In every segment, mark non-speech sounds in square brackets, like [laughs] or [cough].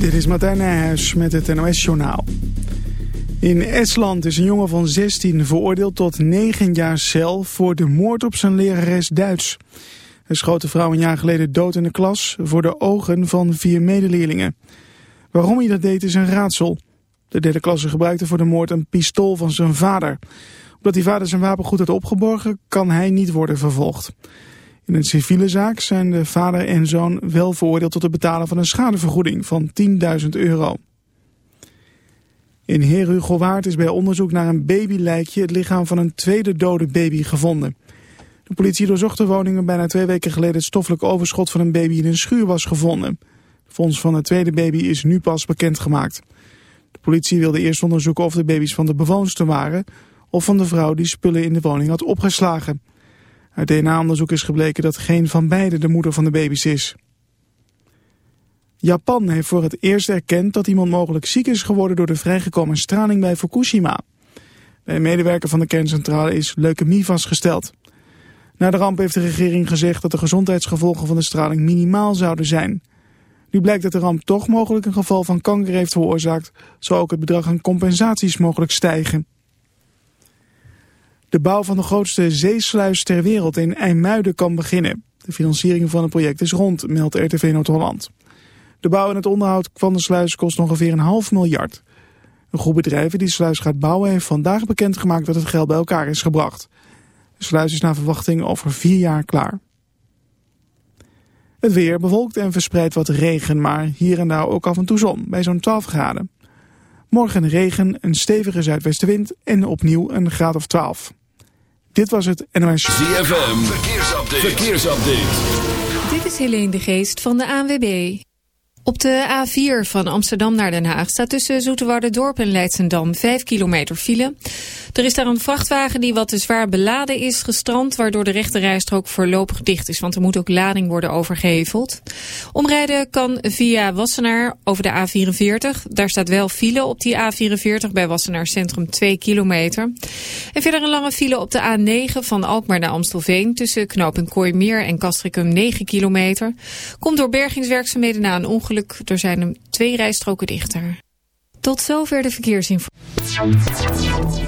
Dit is Martijn Nijhuis met het NOS-journaal. In Estland is een jongen van 16 veroordeeld tot 9 jaar cel voor de moord op zijn lerares Duits. Hij schoot de vrouw een jaar geleden dood in de klas voor de ogen van vier medeleerlingen. Waarom hij dat deed is een raadsel. De derde klasse gebruikte voor de moord een pistool van zijn vader. Omdat die vader zijn wapen goed had opgeborgen, kan hij niet worden vervolgd. In een civiele zaak zijn de vader en zoon wel veroordeeld tot het betalen van een schadevergoeding van 10.000 euro. In Herugowaard is bij onderzoek naar een babylijkje het lichaam van een tweede dode baby gevonden. De politie doorzocht de woningen bijna twee weken geleden het stoffelijk overschot van een baby in een schuur was gevonden. De fonds van de tweede baby is nu pas bekendgemaakt. De politie wilde eerst onderzoeken of de baby's van de bewoonster waren of van de vrouw die spullen in de woning had opgeslagen. Uit DNA-onderzoek is gebleken dat geen van beiden de moeder van de baby's is. Japan heeft voor het eerst erkend dat iemand mogelijk ziek is geworden door de vrijgekomen straling bij Fukushima. Bij een medewerker van de kerncentrale is leukemie vastgesteld. Na de ramp heeft de regering gezegd dat de gezondheidsgevolgen van de straling minimaal zouden zijn. Nu blijkt dat de ramp toch mogelijk een geval van kanker heeft veroorzaakt, zou ook het bedrag aan compensaties mogelijk stijgen. De bouw van de grootste zeesluis ter wereld in IJmuiden kan beginnen. De financiering van het project is rond, meldt RTV Noord-Holland. De bouw en het onderhoud van de sluis kost ongeveer een half miljard. Een groep bedrijven die de sluis gaat bouwen heeft vandaag bekendgemaakt dat het geld bij elkaar is gebracht. De sluis is naar verwachting over vier jaar klaar. Het weer bewolkt en verspreidt wat regen, maar hier en daar ook af en toe zon, bij zo'n 12 graden. Morgen regen, een stevige zuidwestenwind en opnieuw een graad of 12. Dit was het NOS. ZFM, verkeersupdate. verkeersupdate. Dit is Helene de Geest van de ANWB. Op de A4 van Amsterdam naar Den Haag staat tussen Dorp en Leidsendam 5 kilometer file. Er is daar een vrachtwagen die wat te zwaar beladen is gestrand... waardoor de rechterrijstrook voorlopig dicht is... want er moet ook lading worden overgeheveld. Omrijden kan via Wassenaar over de A44. Daar staat wel file op die A44 bij Wassenaar Centrum 2 kilometer. En verder een lange file op de A9 van Alkmaar naar Amstelveen... tussen knooppunt Kooimeer en Castricum 9 kilometer. Komt door bergingswerkzaamheden na een ongeluk. Er zijn er twee rijstroken dichter. Tot zover de verkeersinformatie.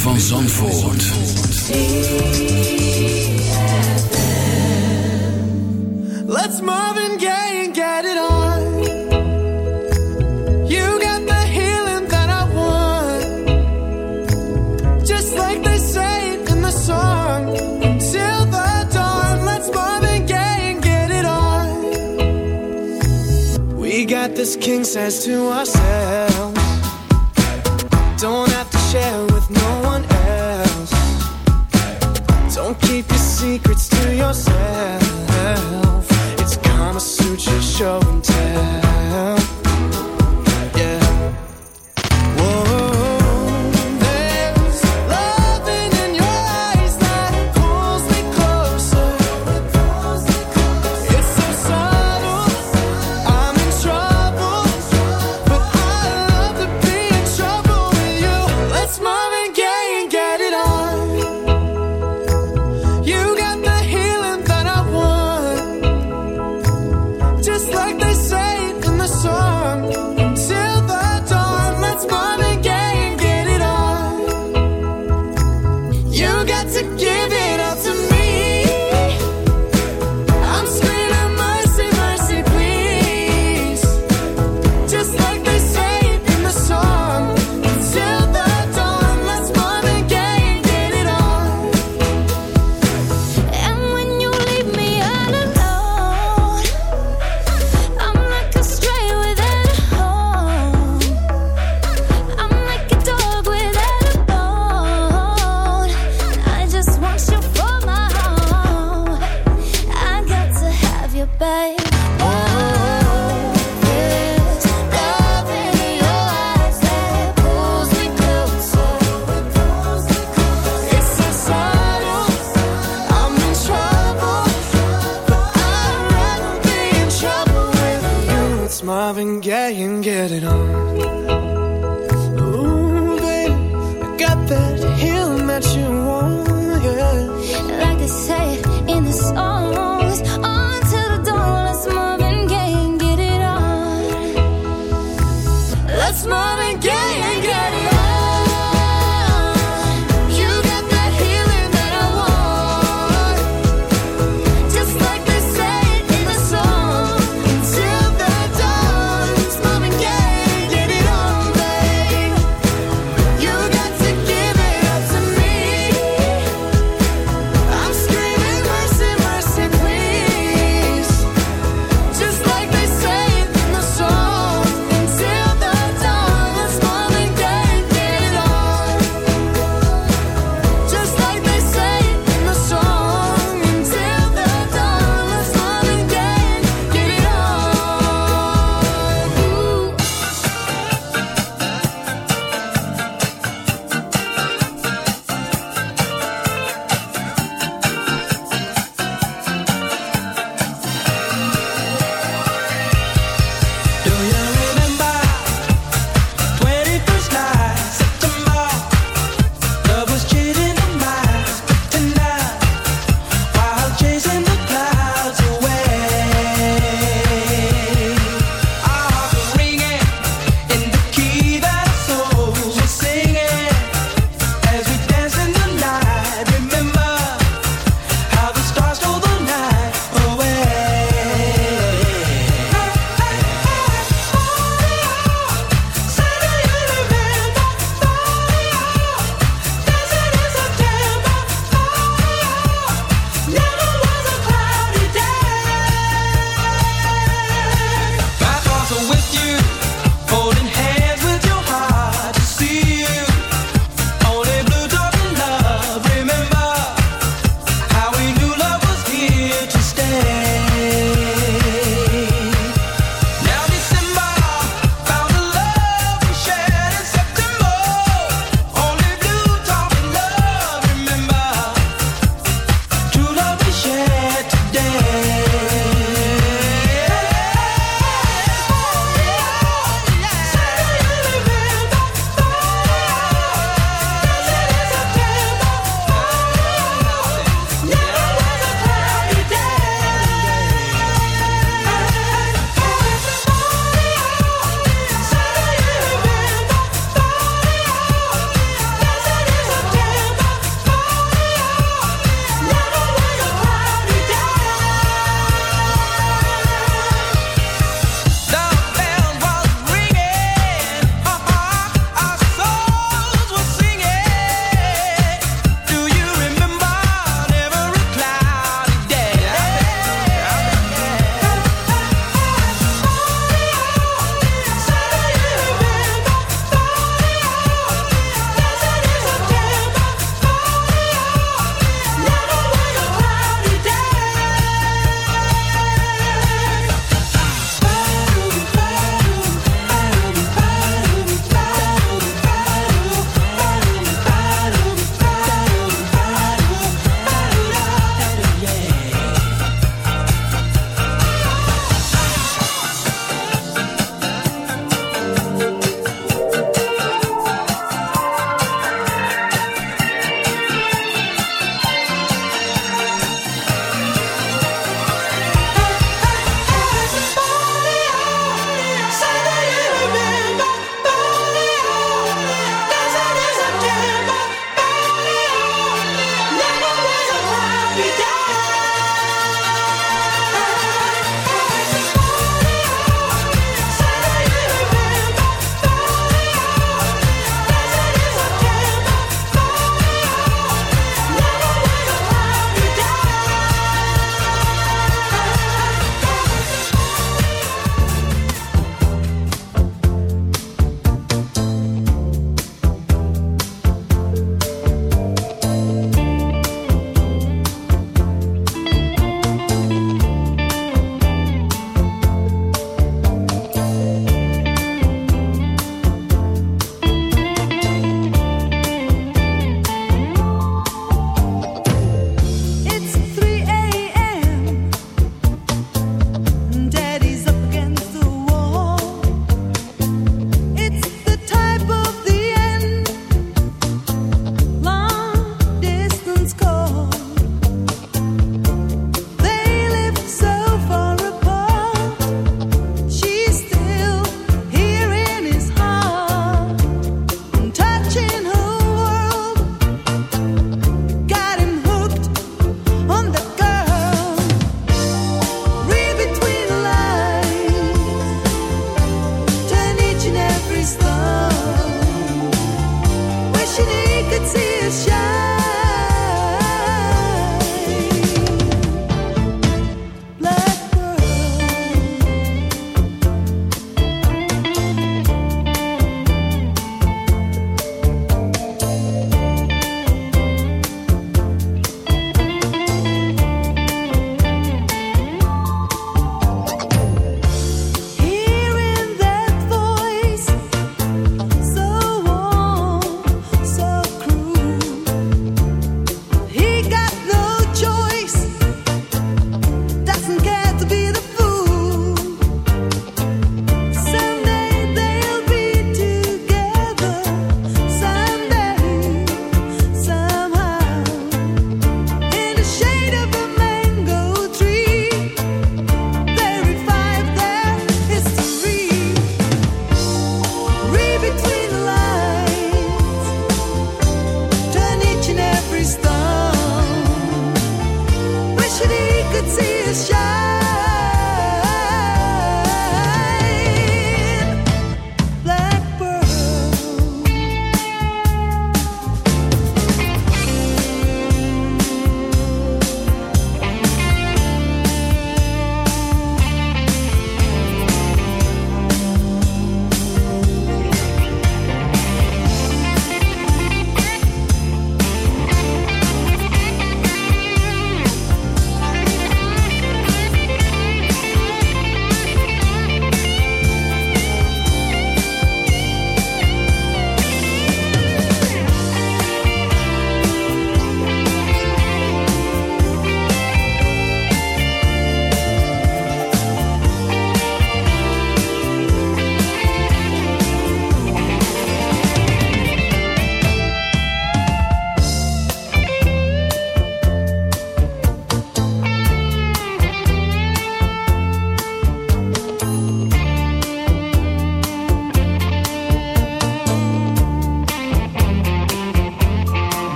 van Zandvoort. Let's Marvin Gaye and get it on. You got the healing that I want. Just like they in the song. The dawn, let's Marvin Gaye and get it on. We got this king size to us secrets to yourself. It's gonna suit your show.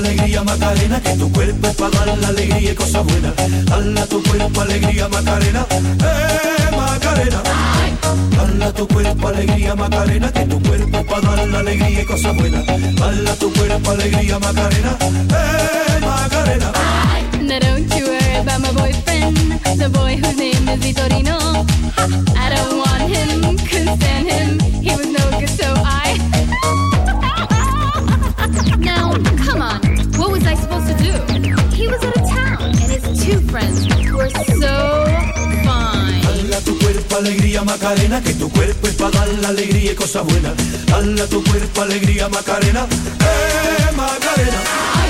alegría Macarena, que tu cuerpo es para dar la alegría y cosas buenas. Dala tu cuerpo alegría Macarena, eh Macarena. Dala tu cuerpo alegría Macarena, que tu cuerpo es para dar la alegría y cosas buenas. Dala tu cuerpo alegría Macarena, eh Macarena. Now don't you worry about my boyfriend, the boy whose name is Vitorino. I don't want him, couldn't stand him. He was no good, so I. [laughs] now, come on, what was I supposed to do? He was out of town, and his two friends were so fine. Tu cuerpo alegría Macarena, que tu cuerpo es para dar la alegría y cosas buenas. Dala tu cuerpo alegría Macarena, eh Macarena.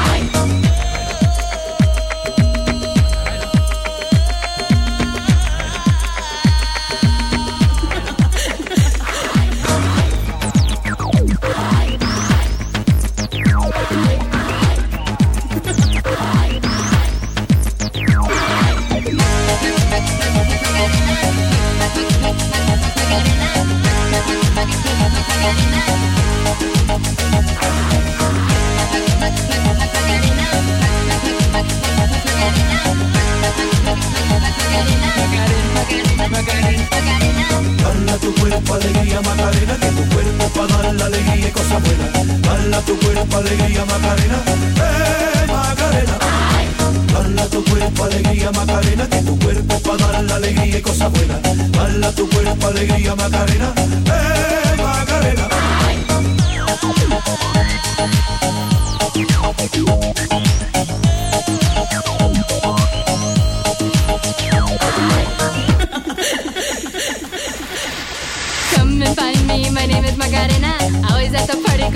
Alegría y cosas buenas. Dale a tu cuerpo alegría Macarena, eh Macarena. Dale a tu cuerpo alegría Macarena, que tu cuerpo para dar la alegría y cosas buenas. Dale a tu cuerpo alegría Macarena, eh Macarena. Come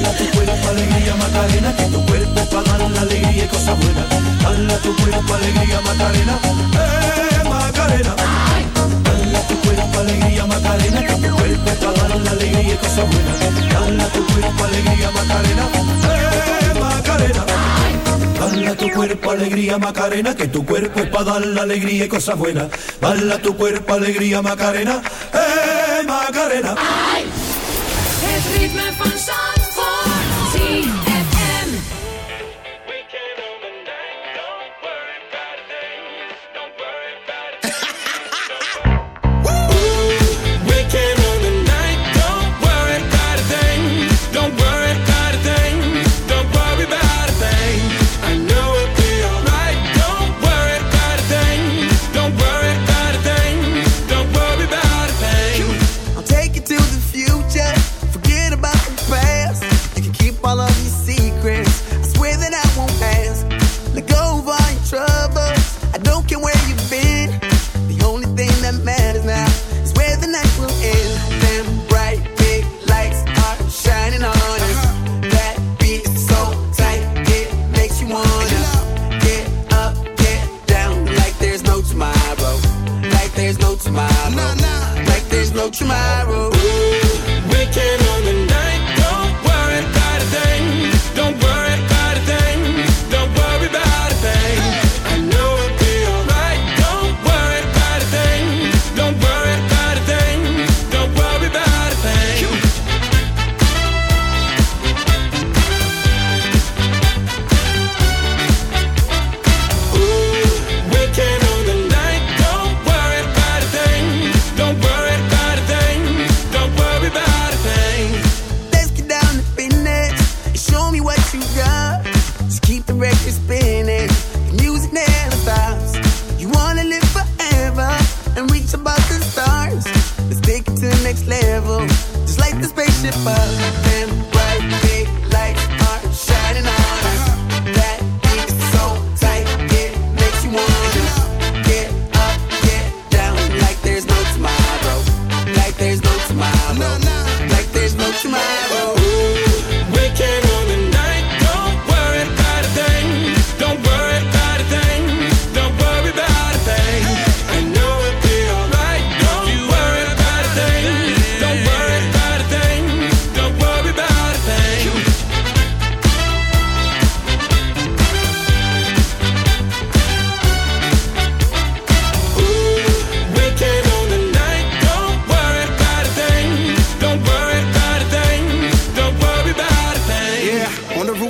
Dale a tu cuerpo alegría Macarena, que tu cuerpo para dar la alegría y cosas buenas. Dale a tu cuerpo alegría Macarena, eh Macarena. Dale a tu cuerpo alegría Macarena, que tu cuerpo para dar la alegría y cosas buenas. Dale a tu cuerpo alegría Macarena, eh Macarena. Dale a tu cuerpo alegría Macarena, que tu cuerpo es para dar la alegría y cosas buenas. Dale a tu cuerpo alegría Macarena, eh Macarena. Het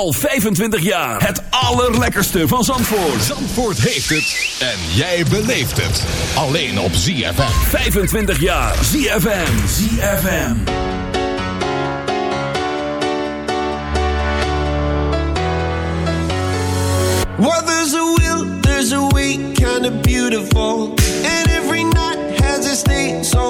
Al 25 jaar. Het allerlekkerste van Zandvoort. Zandvoort heeft het. En jij beleeft het. Alleen op ZFM. 25 jaar. ZFM. ZFM. What there's a will, there's a way. Kind of beautiful. And every night has its stay so.